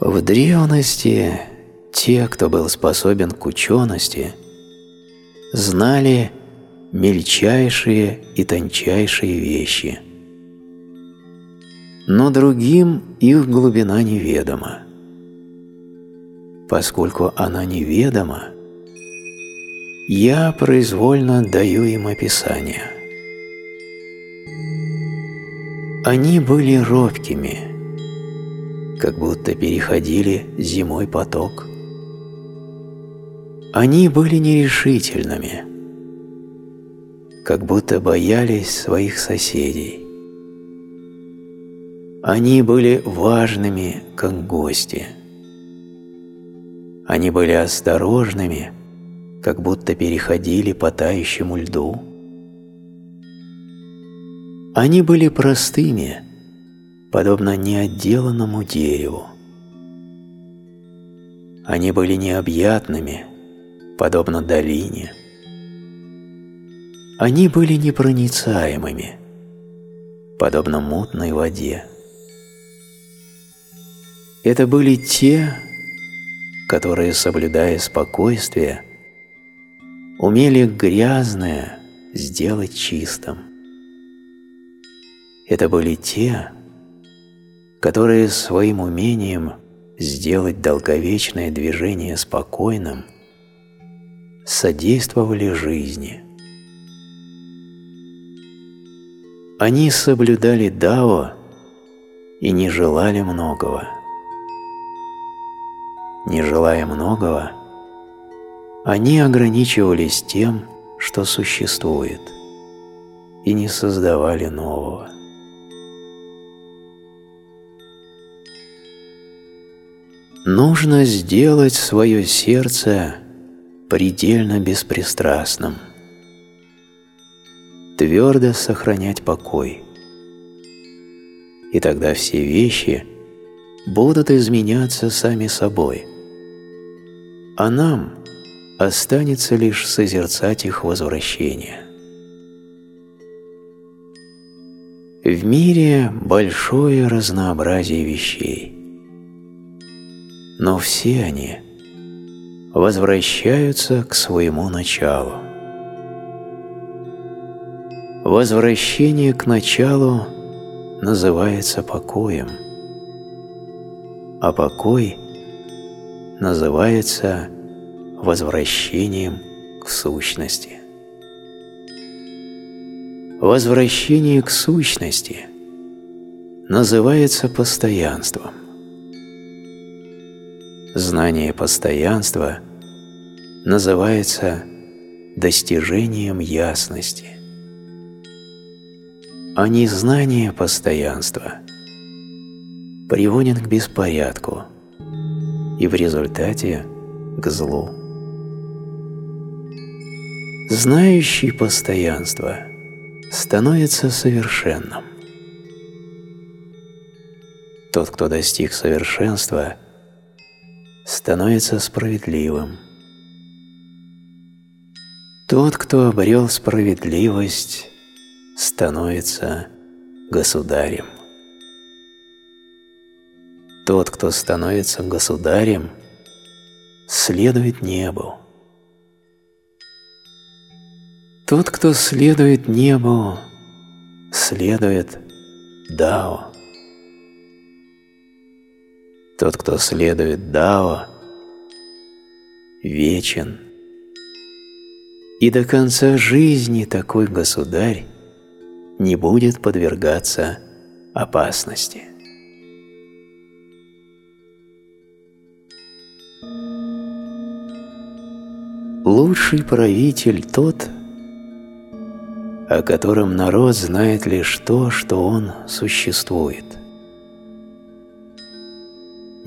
В древности те, кто был способен к учености, знали мельчайшие и тончайшие вещи. Но другим их глубина неведома. Поскольку она неведома, я произвольно даю им описание. Они были робкими, как будто переходили зимой поток. Они были нерешительными, как будто боялись своих соседей. Они были важными, как гости. Они были осторожными, как будто переходили по тающему льду. Они были простыми, подобно неотделанному дереву. Они были необъятными, подобно долине. Они были непроницаемыми, подобно мутной воде. Это были те, которые, соблюдая спокойствие, умели грязное сделать чистым. Это были те, которые своим умением сделать долговечное движение спокойным содействовали жизни. Они соблюдали Дао и не желали многого. Не желая многого, они ограничивались тем, что существует, и не создавали нового. Нужно сделать свое сердце предельно беспристрастным, твердо сохранять покой. И тогда все вещи будут изменяться сами собой. А нам останется лишь созерцать их возвращение. В мире большое разнообразие вещей – но все они возвращаются к своему началу. Возвращение к началу называется покоем, а покой называется возвращением к сущности. Возвращение к сущности называется постоянством. Знание постоянства называется достижением ясности. А незнание постоянства приводит к беспорядку и в результате к злу. Знающий постоянство становится совершенным. Тот, кто достиг совершенства – становится справедливым. Тот, кто обрел справедливость, становится государем. Тот, кто становится государем, следует небу. Тот, кто следует небу, следует Дао. Тот, кто следует Дао, вечен. И до конца жизни такой государь не будет подвергаться опасности. Лучший правитель тот, о котором народ знает лишь то, что он существует –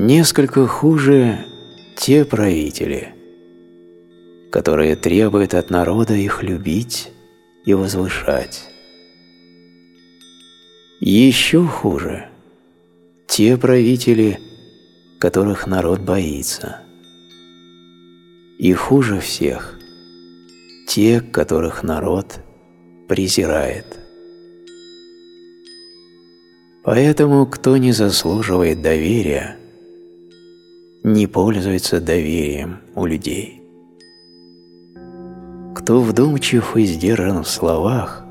Несколько хуже те правители, которые требуют от народа их любить и возвышать. Еще хуже те правители, которых народ боится. И хуже всех те, которых народ презирает. Поэтому, кто не заслуживает доверия, не пользуется доверием у людей. Кто вдумчив и сдержан в словах,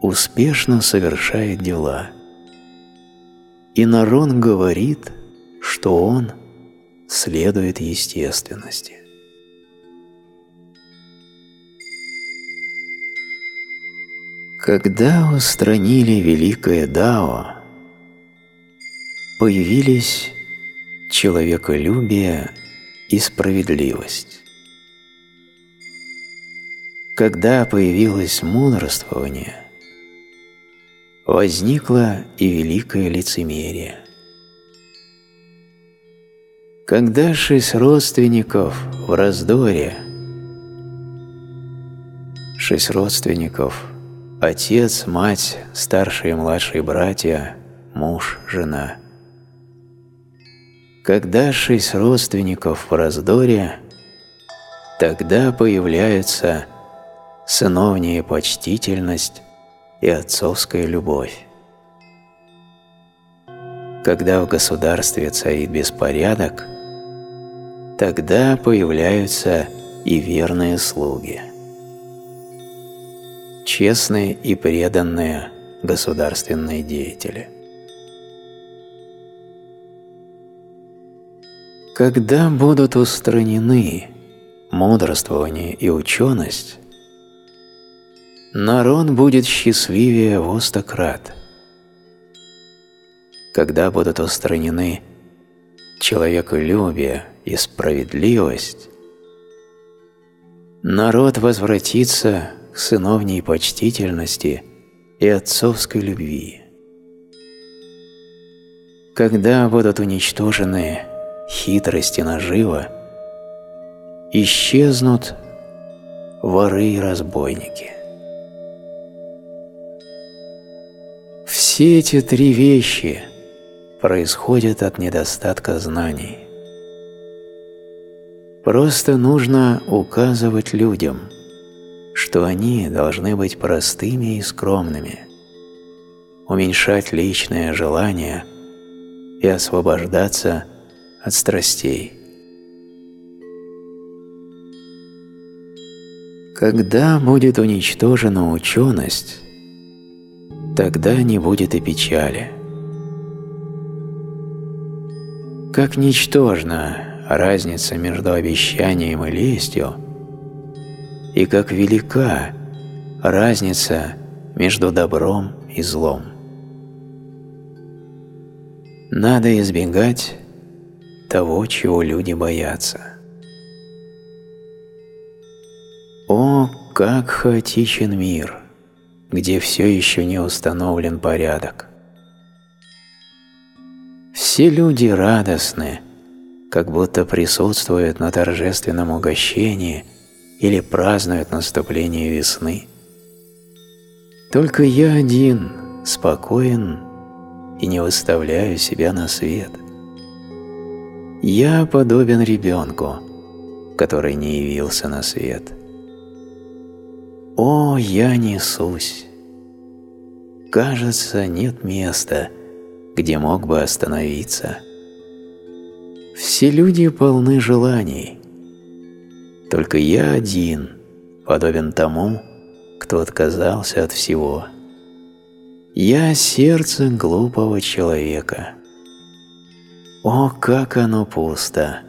успешно совершает дела. И Нарон говорит, что он следует естественности. Когда устранили великое Дао, появились человеколюбие и справедливость. Когда появилось мудрствование, возникло и великое лицемерие. Когда шесть родственников в раздоре, шесть родственников – отец, мать, старшие и младшие братья, муж, жена. Когда шесть родственников в раздоре, тогда появляются сыновняя почтительность и отцовская любовь. Когда в государстве царит беспорядок, тогда появляются и верные слуги. Честные и преданные государственные деятели. Когда будут устранены мудрствование и ученость, народ будет счастливее в остократ. Когда будут устранены человеколюбие и справедливость, народ возвратится к сыновней почтительности и отцовской любви. Когда будут уничтожены хитрость и нажива, исчезнут воры и разбойники – Все эти три вещи происходят от недостатка знаний. Просто нужно указывать людям, что они должны быть простыми и скромными, уменьшать личное желание и освобождаться от страстей. Когда будет уничтожена ученость, тогда не будет и печали. Как ничтожна разница между обещанием и лестью, и как велика разница между добром и злом. Надо избегать того, чего люди боятся. О, как хаотичен мир! где все еще не установлен порядок. Все люди радостны, как будто присутствуют на торжественном угощении или празднуют наступление весны. Только я один спокоен и не выставляю себя на свет. Я подобен ребенку, который не явился на свет. О, я несусь! Кажется, нет места, где мог бы остановиться. Все люди полны желаний. Только я один подобен тому, кто отказался от всего. Я сердце глупого человека. О, как оно пусто!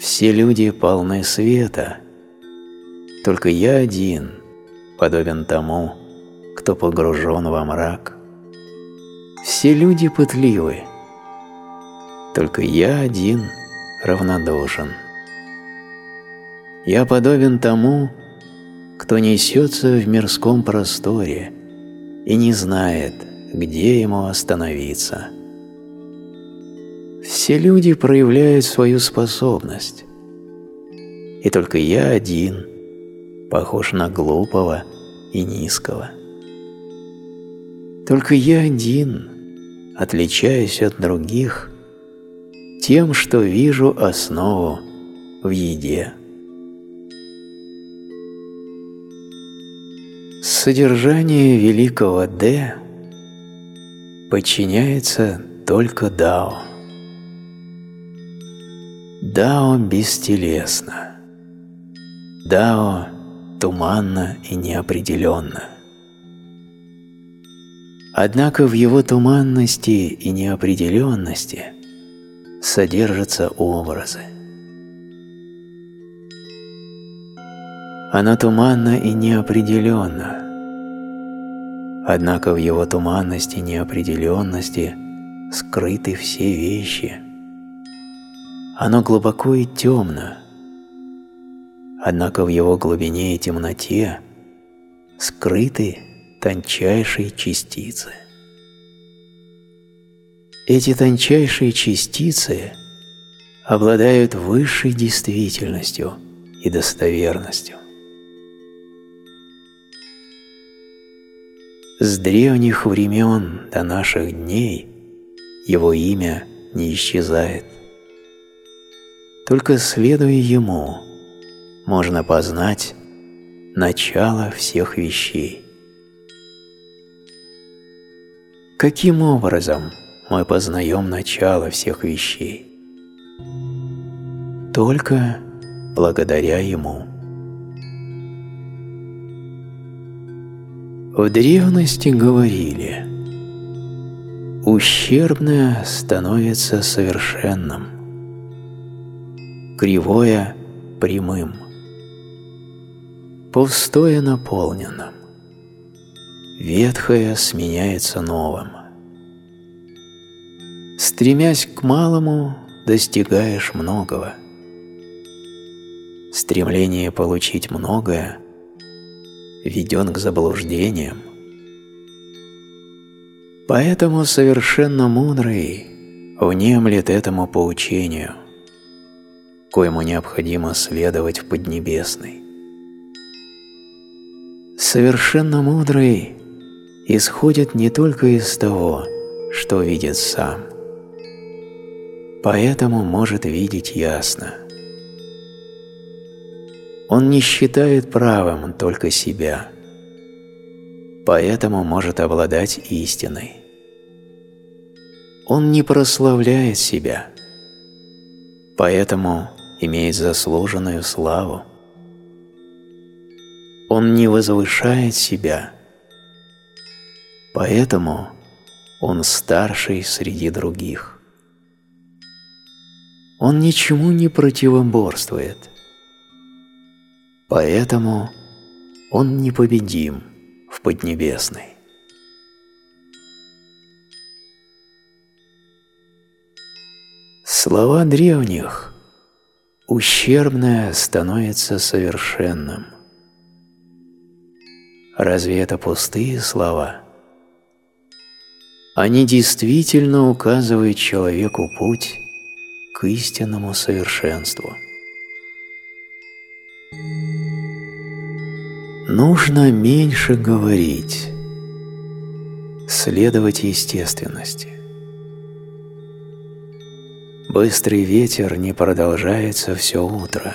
Все люди полны света, только я один подобен тому, кто погружен во мрак. Все люди пытливы, только я один равнодушен. Я подобен тому, кто несется в мирском просторе и не знает, где ему остановиться. Все люди проявляют свою способность, и только я один – похож на глупого и низкого. Только я один отличаюсь от других тем, что вижу основу в еде. Содержание великого Д подчиняется только Дао. Дао бестелесно. Дао туманно и неопределенно. Однако в его туманности и неопределенности содержатся образы. Оно туманно и неопределенно. Однако в его туманности и неопределенности скрыты все вещи. Оно глубоко и темно. Однако в его глубине и темноте скрыты тончайшие частицы. Эти тончайшие частицы обладают высшей действительностью и достоверностью. С древних времен до наших дней его имя не исчезает. Только следуя ему, можно познать начало всех вещей. Каким образом мы познаем начало всех вещей? Только благодаря ему. В древности говорили, ущербное становится совершенным, кривое – прямым, пустое – наполненным, ветхое сменяется новым. Стремясь к малому, достигаешь многого. Стремление получить многое веден к заблуждениям. Поэтому совершенно мудрый внемлет этому поучению, коему необходимо следовать в Поднебесной. Совершенно мудрый исходит не только из того, что видит сам, поэтому может видеть ясно – он не считает правым только себя, поэтому может обладать истиной. Он не прославляет себя, поэтому имеет заслуженную славу. Он не возвышает себя, поэтому он старший среди других. Он ничему не противоборствует – Поэтому он непобедим в Поднебесной. Слова древних «ущербное становится совершенным». Разве это пустые слова? Они действительно указывают человеку путь к истинному совершенству – Нужно меньше говорить, следовать естественности. Быстрый ветер не продолжается все утро.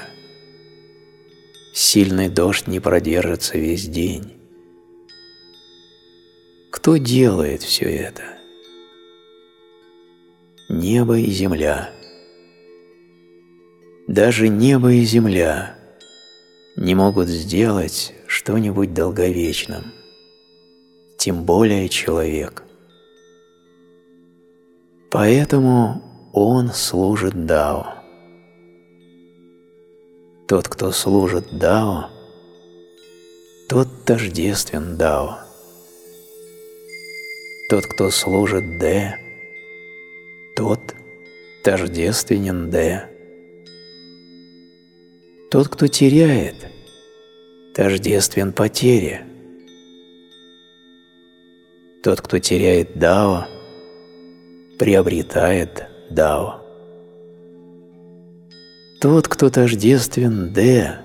Сильный дождь не продержится весь день. Кто делает все это? Небо и земля. Даже небо и земля не могут сделать что-нибудь долговечным, тем более человек. Поэтому он служит Дао. Тот, кто служит Дао, тот тождествен Дао. Тот, кто служит Дэ, тот тождественен Дэ. Тот, кто теряет – тождествен потере. Тот, кто теряет Дао, приобретает Дао. Тот, кто тождествен Д,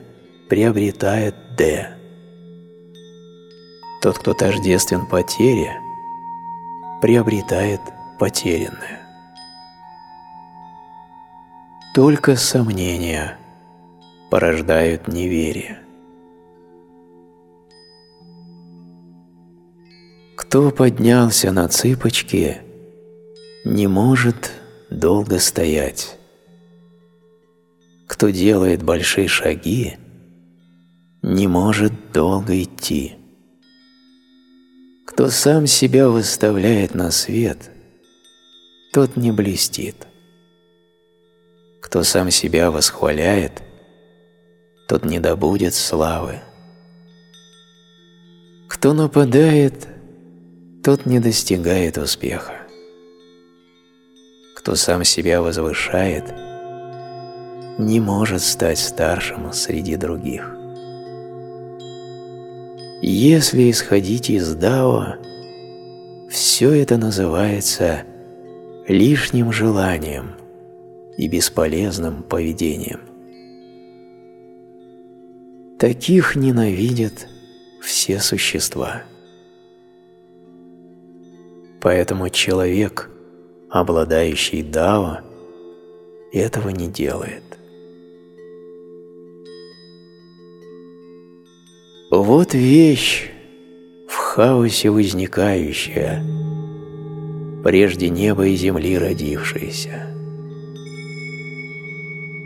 приобретает Д. Тот, кто тождествен потере, приобретает потерянное. Только сомнения порождают неверие. Кто поднялся на цыпочки, не может долго стоять. кто делает большие шаги, не может долго идти. Кто сам себя выставляет на свет, тот не блестит. Кто сам себя восхваляет, тот не добудет славы. Кто нападает, тот не достигает успеха. Кто сам себя возвышает, не может стать старшим среди других. Если исходить из Дао, все это называется лишним желанием и бесполезным поведением. Таких ненавидят все существа. Поэтому человек, обладающий Дао, этого не делает. Вот вещь, в хаосе возникающая, прежде неба и земли родившаяся.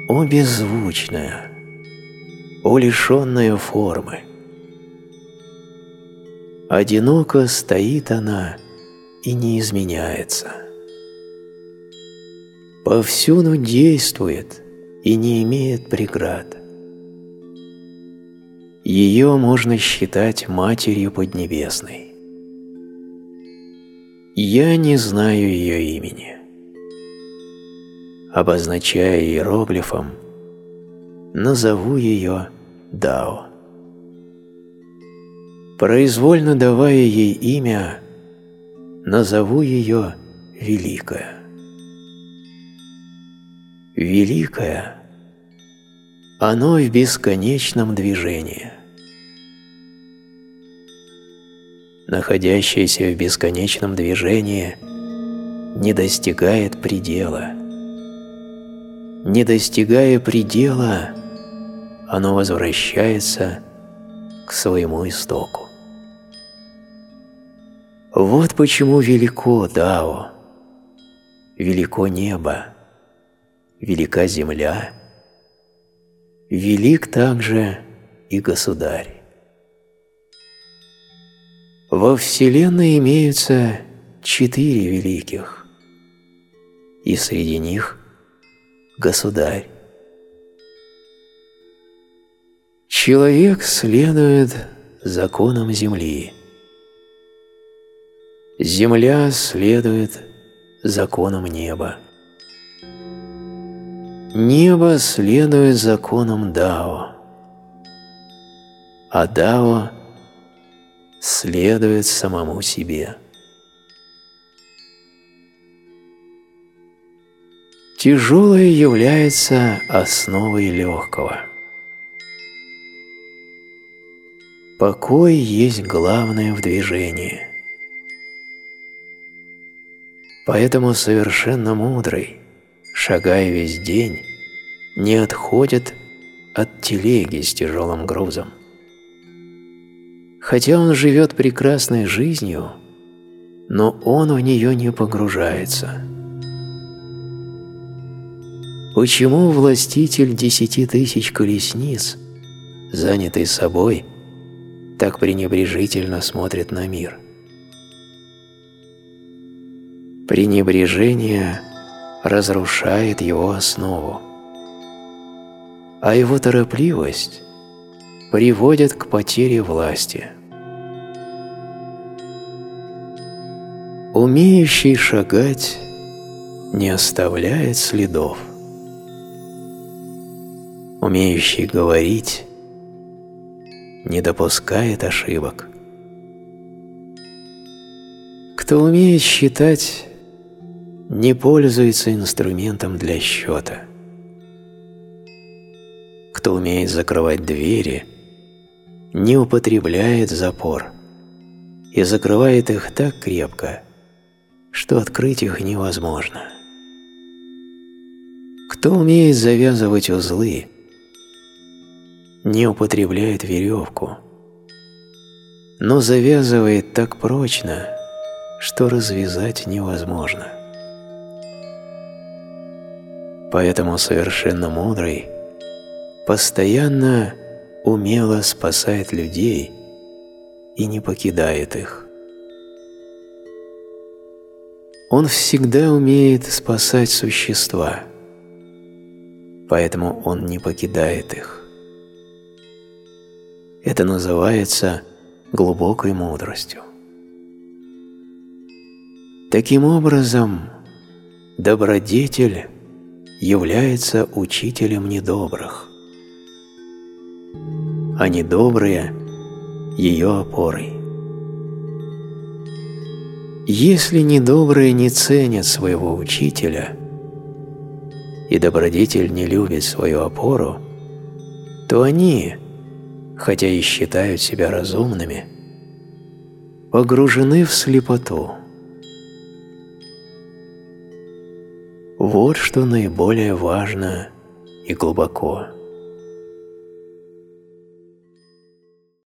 О беззвучная, о лишенная формы. Одиноко стоит она и не изменяется. Повсюду действует и не имеет преград. Ее можно считать Матерью Поднебесной. Я не знаю ее имени. Обозначая иероглифом, назову ее Дао. Произвольно давая ей имя, назову ее Великая. Великая – оно в бесконечном движении. Находящееся в бесконечном движении не достигает предела. Не достигая предела, оно возвращается к своему истоку. Вот почему велико Дао, велико небо, велика земля, велик также и государь. Во Вселенной имеются четыре великих, и среди них государь. Человек следует законам Земли. Земля следует законам неба. Небо следует законам Дао, а Дао следует самому себе. Тяжелое является основой легкого. Покой есть главное в движении. Поэтому совершенно мудрый, шагая весь день, не отходит от телеги с тяжелым грузом. Хотя он живет прекрасной жизнью, но он в нее не погружается. Почему властитель десяти тысяч колесниц, занятый собой, так пренебрежительно смотрит на мир? Пренебрежение разрушает его основу, а его торопливость приводит к потере власти. Умеющий шагать не оставляет следов. Умеющий говорить не допускает ошибок. Кто умеет считать, не пользуется инструментом для счета. Кто умеет закрывать двери, не употребляет запор и закрывает их так крепко, что открыть их невозможно. Кто умеет завязывать узлы, не употребляет веревку, но завязывает так прочно, что развязать невозможно. Поэтому совершенно мудрый постоянно умело спасает людей и не покидает их. Он всегда умеет спасать существа, поэтому он не покидает их. Это называется глубокой мудростью. Таким образом, добродетель является учителем недобрых, а недобрые – ее опорой. Если недобрые не ценят своего учителя, и добродетель не любит свою опору, то они, хотя и считают себя разумными, погружены в слепоту. Вот что наиболее важно и глубоко.